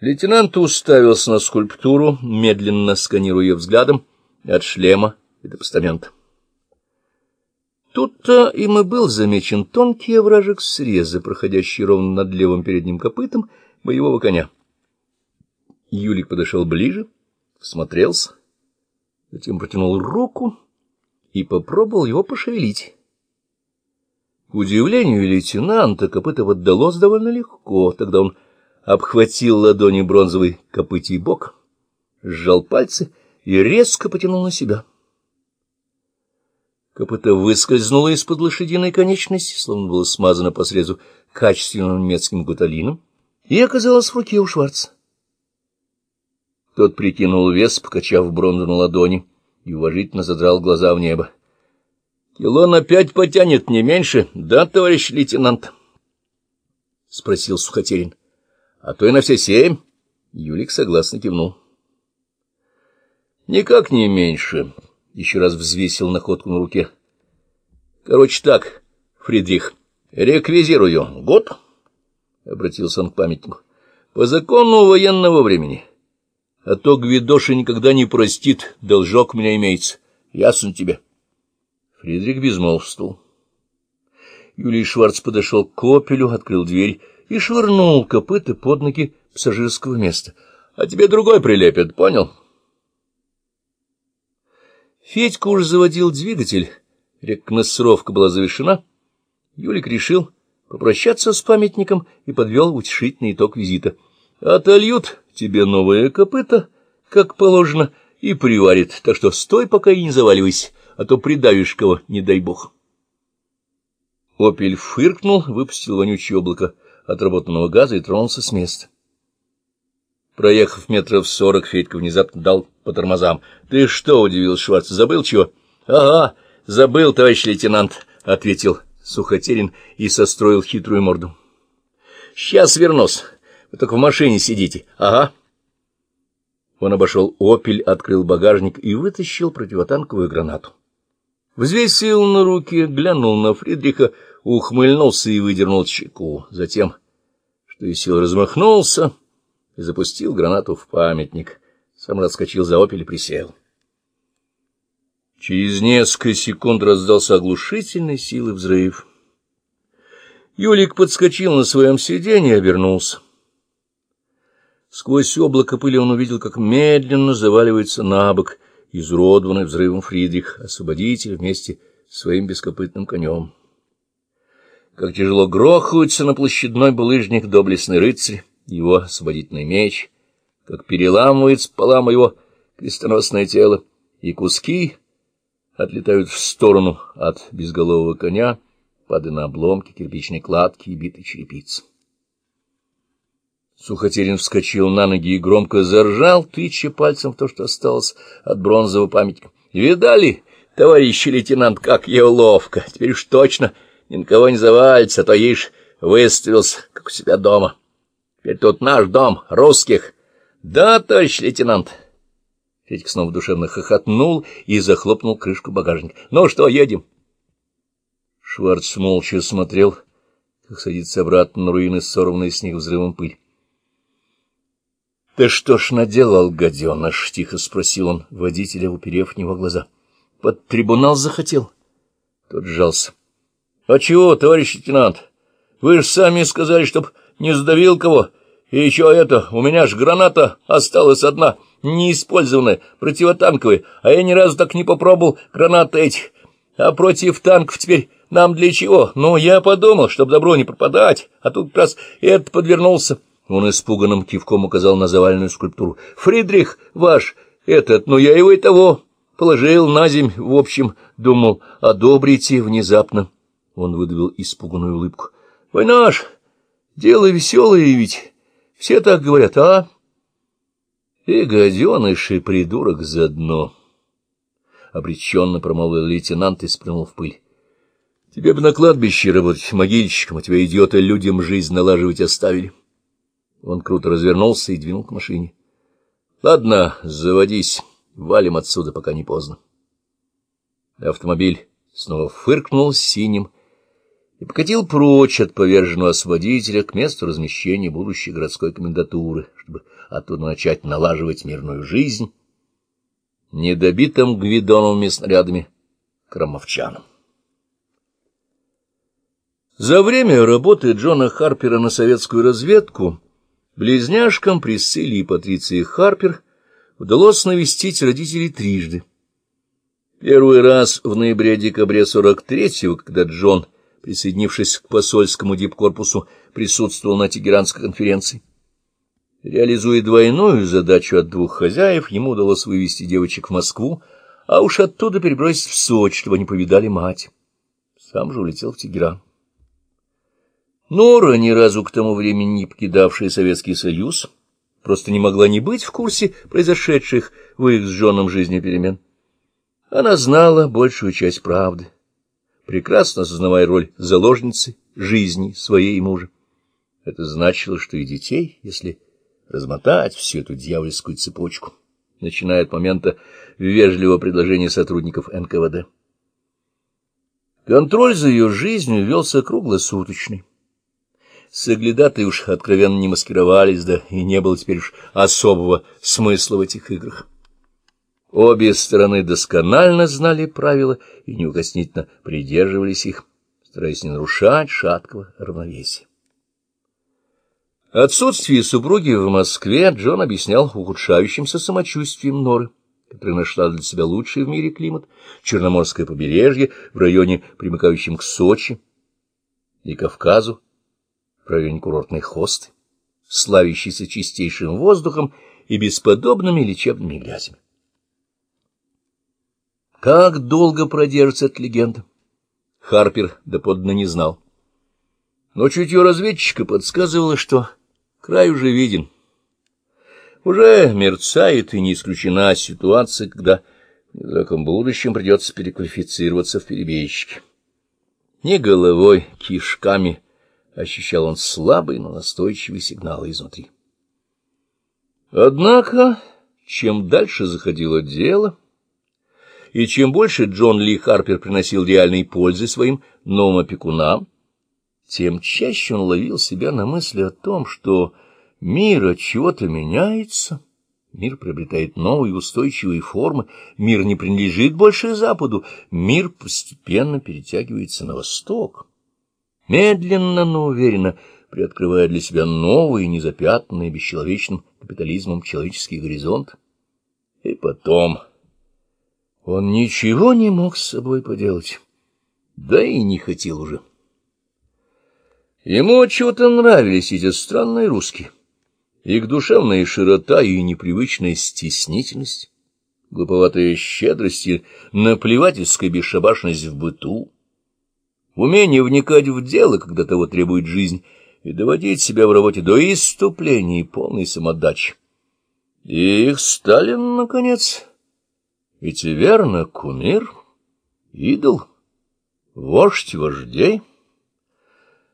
Лейтенант уставился на скульптуру, медленно сканируя взглядом от шлема и до постамента. Тут-то им и был замечен тонкий овражек среза, проходящий ровно над левым передним копытом боевого коня. Юлик подошел ближе, всмотрелся, затем протянул руку и попробовал его пошевелить. К удивлению лейтенанта копыта отдалось довольно легко, тогда он обхватил ладони бронзовый копытий бок, сжал пальцы и резко потянул на себя. Копыто выскользнуло из-под лошадиной конечности, словно было смазано по срезу качественным немецким гуталином, и оказалось в руке у Шварца. Тот прикинул вес, покачав бронзу на ладони, и уважительно задрал глаза в небо. — Кило на пять потянет, не меньше, да, товарищ лейтенант? — спросил Сухотерин. — а то и на все семь. Юлик согласно кивнул. Никак не меньше. Еще раз взвесил находку на руке. Короче так, Фридрих, реквизирую. Год? Обратился он к памятнику. По закону военного времени. А то Гвидоши никогда не простит, должок у меня имеется. Ясно тебе? Фридрих безмолвствовал. Юлий Шварц подошел к копелю, открыл дверь и швырнул копыта под ноги пассажирского места. — А тебе другой прилепят, понял? Федька уже заводил двигатель, рекогносцировка была завершена. Юлик решил попрощаться с памятником и подвел утешительный итог визита. — Отольют тебе новое копыто, как положено, и приварит, так что стой пока и не заваливайся, а то придавишь кого, не дай бог. Опель фыркнул, выпустил вонючее облако отработанного газа и тронулся с места. Проехав метров сорок, Федька внезапно дал по тормозам. — Ты что, — удивился Шварц, — забыл чего? — Ага, забыл, товарищ лейтенант, — ответил Сухотерин и состроил хитрую морду. — Сейчас вернусь. Вы только в машине сидите. Ага. Он обошел «Опель», открыл багажник и вытащил противотанковую гранату. Взвесил на руке, глянул на Фридриха, ухмыльнулся и выдернул чеку. Затем, что и сил, размахнулся и запустил гранату в памятник. Сам раскочил за опель и присел. Через несколько секунд раздался оглушительной силы взрыв. Юлик подскочил на своем сиденье и обернулся. Сквозь облако пыли он увидел, как медленно заваливается на бок изуродованный взрывом Фридрих, освободитель вместе с своим бескопытным конем как тяжело грохаются на площадной булыжник доблестный рыцарь, его освободительный меч, как переламывается полам его крестоносное тело, и куски отлетают в сторону от безголового коня, падая на обломки кирпичной кладки и битой черепицы. Сухотерин вскочил на ноги и громко заржал, тыча пальцем в то, что осталось от бронзового памятника. — Видали, товарищ лейтенант, как я ловко! Теперь уж точно ни на кого не завалится, а то, ишь, выставился, как у себя дома. Теперь тут наш дом, русских. Да, товарищ лейтенант. Федька снова душевно хохотнул и захлопнул крышку багажника. Ну что, едем? Шварц молча смотрел, как садится обратно на руины, сорванной с них взрывом пыль. — Ты что ж наделал, гаденыш? — тихо спросил он водителя, уперев в него глаза. — Под трибунал захотел? Тот сжался. — А чего, товарищ лейтенант? Вы же сами сказали, чтоб не сдавил кого. И еще это, у меня ж граната осталась одна, неиспользованная, противотанковая, а я ни разу так не попробовал гранаты эти. А против танков теперь нам для чего? Ну, я подумал, чтоб добро не пропадать, а тут как раз этот подвернулся. Он испуганным кивком указал на заваленную скульптуру. — Фридрих ваш, этот, ну я его и того положил на земь, в общем, думал, одобрите внезапно. Он выдавил испуганную улыбку. — Война ж, дело веселое ведь. Все так говорят, а? — И гаденыш, и придурок заодно. Обреченно промолвил лейтенант и сплюнул в пыль. — Тебе бы на кладбище работать могильщиком, а тебя, идиоты, людям жизнь налаживать оставили. Он круто развернулся и двинул к машине. — Ладно, заводись, валим отсюда, пока не поздно. Автомобиль снова фыркнул синим, и покатил прочь от поверженного освободителя к месту размещения будущей городской комендатуры, чтобы оттуда начать налаживать мирную жизнь недобитым гвидоновыми снарядами кромовчанам. За время работы Джона Харпера на советскую разведку близняшкам Присцилле и Патриции Харпер удалось навестить родителей трижды. Первый раз в ноябре-декабре 43-го, когда Джон, присоединившись к посольскому дипкорпусу, присутствовал на Тегеранской конференции. Реализуя двойную задачу от двух хозяев, ему удалось вывести девочек в Москву, а уж оттуда перебросить в Сочи, чтобы они повидали мать. Сам же улетел в Тегеран. Нора, ни разу к тому времени не покидавшая Советский Союз, просто не могла не быть в курсе произошедших в их с Джоном жизни перемен. Она знала большую часть правды, прекрасно осознавая роль заложницы жизни своей и мужа. Это значило, что и детей, если размотать всю эту дьявольскую цепочку, начиная от момента вежливого предложения сотрудников НКВД. Контроль за ее жизнью велся круглосуточный. Соглядатые уж откровенно не маскировались, да и не было теперь уж особого смысла в этих играх. Обе стороны досконально знали правила и неукоснительно придерживались их, стараясь не нарушать шаткого равновесия. Отсутствие супруги в Москве Джон объяснял ухудшающимся самочувствием Норы, которая нашла для себя лучший в мире климат, Черноморское побережье в районе, примыкающем к Сочи и Кавказу, в районе курортной хосты, славящейся чистейшим воздухом и бесподобными лечебными грязями. Как долго продержится эта легенда? Харпер доподлинно не знал. Но чутье разведчика подсказывало, что край уже виден. Уже мерцает и не исключена ситуация, когда в недалеком будущем придется переквалифицироваться в перебежчики. Не головой, кишками ощущал он слабый, но настойчивый сигнал изнутри. Однако, чем дальше заходило дело, и чем больше Джон Ли Харпер приносил реальной пользы своим новым опекунам, тем чаще он ловил себя на мысли о том, что мир от чего-то меняется, мир приобретает новые устойчивые формы, мир не принадлежит больше Западу, мир постепенно перетягивается на восток. Медленно, но уверенно приоткрывая для себя новый, незапятнанный бесчеловечным капитализмом человеческий горизонт. И потом он ничего не мог с собой поделать, да и не хотел уже. Ему чего-то нравились эти странные русские. Их душевная широта и непривычная стеснительность, глуповатая щедрость и наплевательская бесшабашность в быту, умение вникать в дело, когда того требует жизнь, и доводить себя в работе до иступления и полной самодачи. И их Сталин, наконец, ведь верно, кумир, идол, вождь вождей —